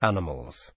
animals.